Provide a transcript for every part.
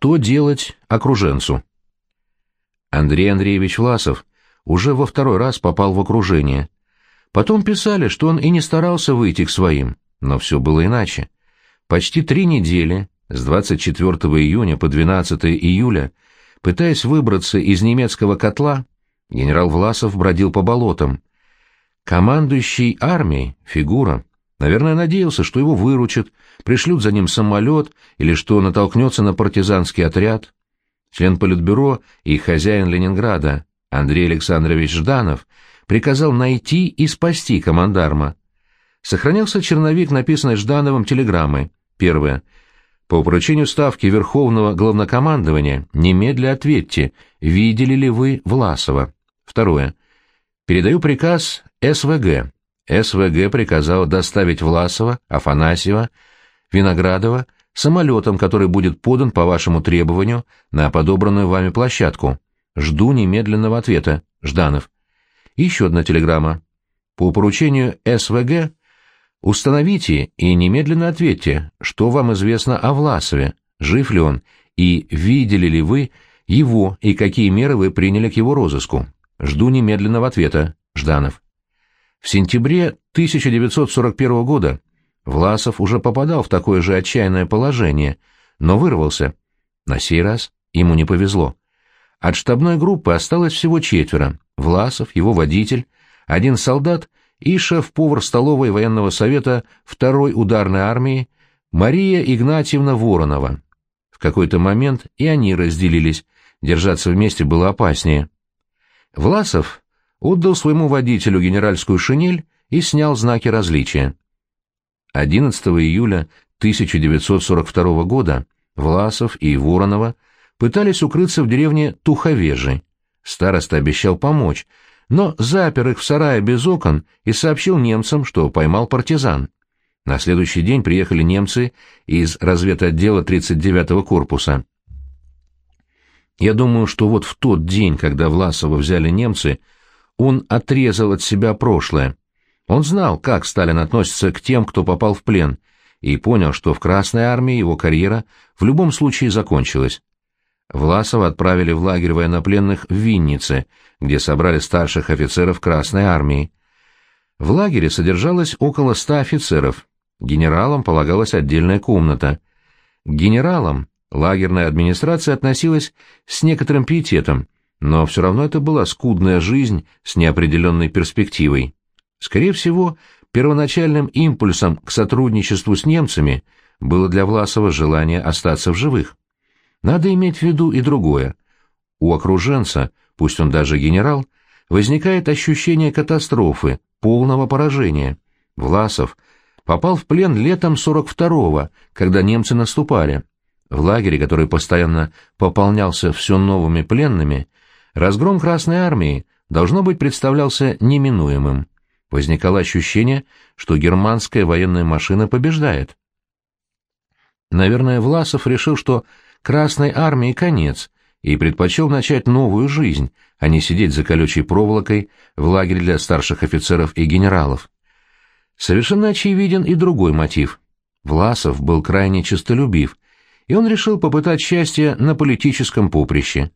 Что делать окруженцу? Андрей Андреевич Власов уже во второй раз попал в окружение. Потом писали, что он и не старался выйти к своим, но все было иначе. Почти три недели, с 24 июня по 12 июля, пытаясь выбраться из немецкого котла, генерал Власов бродил по болотам. Командующий армией, фигура, наверное, надеялся, что его выручат, пришлют за ним самолет или что натолкнется на партизанский отряд. Член Политбюро и хозяин Ленинграда Андрей Александрович Жданов приказал найти и спасти командарма. Сохранился черновик, написанный Ждановым телеграммой. Первое. По поручению Ставки Верховного Главнокомандования немедля ответьте, видели ли вы Власова. Второе. Передаю приказ СВГ. СВГ приказал доставить Власова, Афанасьева, Виноградова самолетом, который будет подан по вашему требованию на подобранную вами площадку. Жду немедленного ответа. Жданов. еще одна телеграмма. По поручению СВГ установите и немедленно ответьте, что вам известно о Власове, жив ли он, и видели ли вы его и какие меры вы приняли к его розыску. Жду немедленного ответа. Жданов. В сентябре 1941 года Власов уже попадал в такое же отчаянное положение, но вырвался. На сей раз ему не повезло. От штабной группы осталось всего четверо. Власов, его водитель, один солдат и шеф-повар столовой военного совета второй ударной армии Мария Игнатьевна Воронова. В какой-то момент и они разделились, держаться вместе было опаснее. Власов отдал своему водителю генеральскую шинель и снял знаки различия. 11 июля 1942 года Власов и Воронова пытались укрыться в деревне Туховежи. Староста обещал помочь, но запер их в сарае без окон и сообщил немцам, что поймал партизан. На следующий день приехали немцы из разведотдела 39-го корпуса. Я думаю, что вот в тот день, когда Власова взяли немцы, он отрезал от себя прошлое. Он знал, как Сталин относится к тем, кто попал в плен, и понял, что в Красной армии его карьера в любом случае закончилась. Власова отправили в лагерь военнопленных в Виннице, где собрали старших офицеров Красной армии. В лагере содержалось около ста офицеров. Генералам полагалась отдельная комната. К генералам лагерная администрация относилась с некоторым пиететом, но все равно это была скудная жизнь с неопределенной перспективой. Скорее всего, первоначальным импульсом к сотрудничеству с немцами было для Власова желание остаться в живых. Надо иметь в виду и другое. У окруженца, пусть он даже генерал, возникает ощущение катастрофы, полного поражения. Власов попал в плен летом 42-го, когда немцы наступали. В лагере, который постоянно пополнялся все новыми пленными, разгром Красной армии, должно быть, представлялся неминуемым. Возникало ощущение, что германская военная машина побеждает. Наверное, Власов решил, что Красной армии конец, и предпочел начать новую жизнь, а не сидеть за колючей проволокой в лагере для старших офицеров и генералов. Совершенно очевиден и другой мотив. Власов был крайне честолюбив, и он решил попытать счастье на политическом поприще.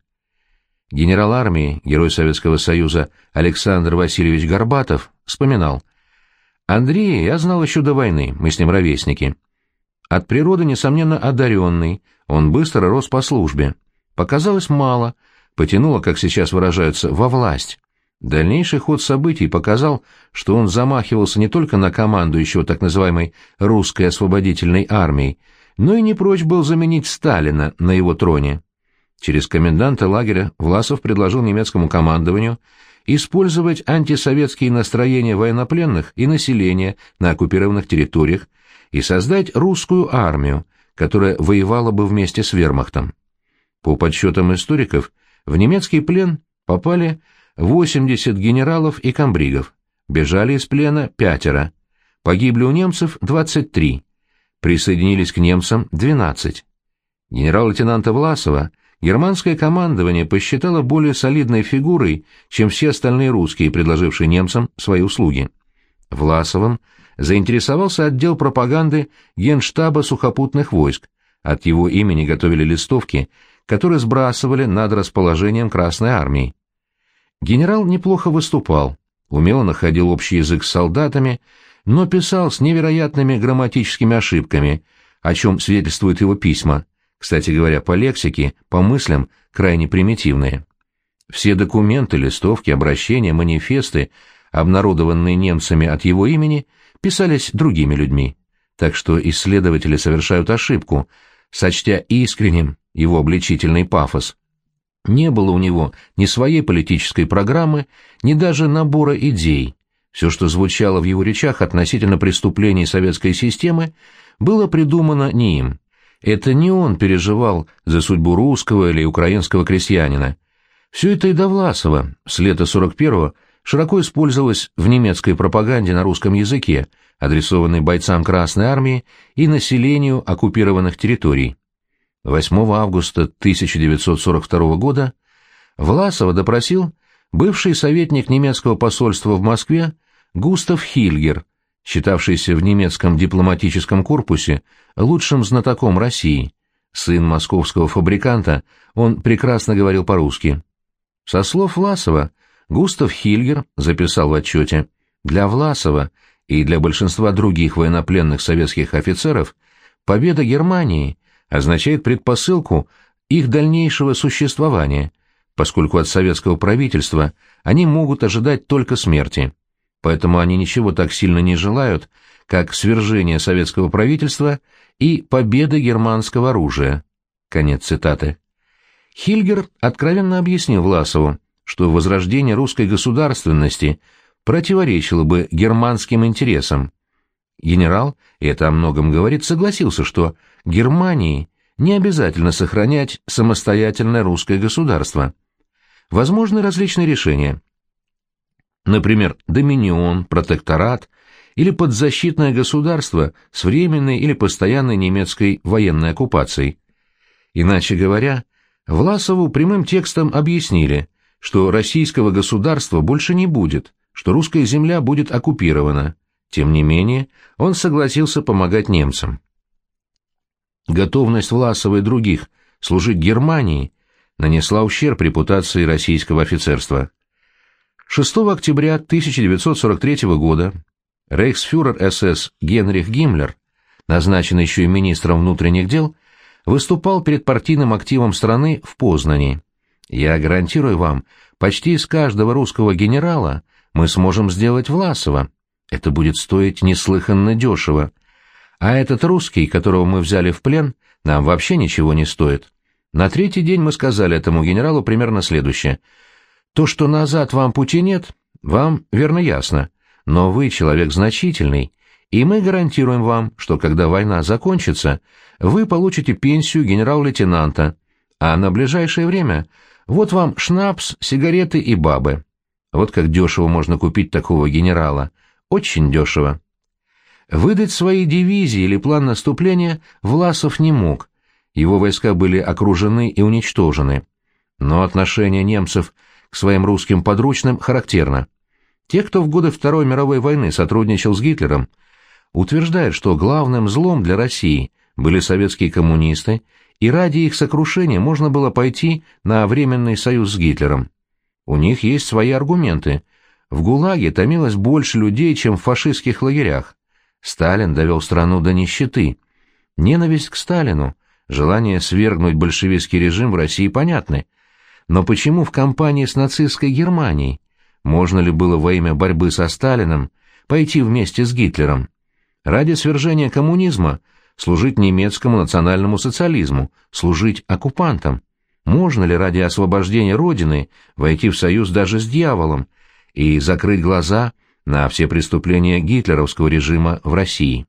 Генерал армии, герой Советского Союза Александр Васильевич Горбатов вспоминал. «Андрея я знал еще до войны, мы с ним ровесники. От природы, несомненно, одаренный, он быстро рос по службе. Показалось мало, потянуло, как сейчас выражаются, во власть. Дальнейший ход событий показал, что он замахивался не только на командующего так называемой «русской освободительной армией», но и не прочь был заменить Сталина на его троне. Через коменданта лагеря Власов предложил немецкому командованию использовать антисоветские настроения военнопленных и населения на оккупированных территориях и создать русскую армию, которая воевала бы вместе с вермахтом. По подсчетам историков, в немецкий плен попали 80 генералов и комбригов, бежали из плена пятеро, погибли у немцев 23, присоединились к немцам 12. Генерал-лейтенанта Власова германское командование посчитало более солидной фигурой, чем все остальные русские, предложившие немцам свои услуги. Власовым заинтересовался отдел пропаганды Генштаба сухопутных войск, От его имени готовили листовки, которые сбрасывали над расположением Красной Армии. Генерал неплохо выступал, умело находил общий язык с солдатами, но писал с невероятными грамматическими ошибками, о чем свидетельствуют его письма, кстати говоря, по лексике, по мыслям, крайне примитивные. Все документы, листовки, обращения, манифесты, обнародованные немцами от его имени, писались другими людьми. Так что исследователи совершают ошибку, сочтя искренним его обличительный пафос. Не было у него ни своей политической программы, ни даже набора идей. Все, что звучало в его речах относительно преступлений советской системы, было придумано не им. Это не он переживал за судьбу русского или украинского крестьянина. Все это и до Власова, с лета 41-го, широко использовалось в немецкой пропаганде на русском языке, адресованной бойцам Красной Армии и населению оккупированных территорий. 8 августа 1942 года Власова допросил бывший советник немецкого посольства в Москве Густав Хильгер, считавшийся в немецком дипломатическом корпусе лучшим знатоком России. Сын московского фабриканта, он прекрасно говорил по-русски. Со слов Власова, Густав Хильгер записал в отчете, для Власова и для большинства других военнопленных советских офицеров победа Германии означает предпосылку их дальнейшего существования, поскольку от советского правительства они могут ожидать только смерти. Поэтому они ничего так сильно не желают, как свержение советского правительства и победы германского оружия. Конец цитаты. Хильгер откровенно объяснил Власову, что возрождение русской государственности противоречило бы германским интересам, Генерал, и это о многом говорит, согласился, что Германии не обязательно сохранять самостоятельное русское государство. Возможны различные решения. Например, доминион, протекторат или подзащитное государство с временной или постоянной немецкой военной оккупацией. Иначе говоря, Власову прямым текстом объяснили, что российского государства больше не будет, что русская земля будет оккупирована. Тем не менее, он согласился помогать немцам. Готовность Власова и других служить Германии нанесла ущерб репутации российского офицерства. 6 октября 1943 года рейхсфюрер СС Генрих Гиммлер, назначенный еще и министром внутренних дел, выступал перед партийным активом страны в Познани. «Я гарантирую вам, почти из каждого русского генерала мы сможем сделать Власова», это будет стоить неслыханно дешево. А этот русский, которого мы взяли в плен, нам вообще ничего не стоит. На третий день мы сказали этому генералу примерно следующее. То, что назад вам пути нет, вам верно ясно, но вы человек значительный, и мы гарантируем вам, что когда война закончится, вы получите пенсию генерал-лейтенанта, а на ближайшее время вот вам шнапс, сигареты и бабы. Вот как дешево можно купить такого генерала — очень дешево. Выдать свои дивизии или план наступления Власов не мог, его войска были окружены и уничтожены. Но отношение немцев к своим русским подручным характерно. Те, кто в годы Второй мировой войны сотрудничал с Гитлером, утверждают, что главным злом для России были советские коммунисты, и ради их сокрушения можно было пойти на временный союз с Гитлером. У них есть свои аргументы, в ГУЛАГе томилось больше людей, чем в фашистских лагерях. Сталин довел страну до нищеты. Ненависть к Сталину, желание свергнуть большевистский режим в России понятны. Но почему в кампании с нацистской Германией? Можно ли было во имя борьбы со Сталиным пойти вместе с Гитлером? Ради свержения коммунизма служить немецкому национальному социализму, служить оккупантам? Можно ли ради освобождения Родины войти в союз даже с дьяволом, и закрыть глаза на все преступления гитлеровского режима в России.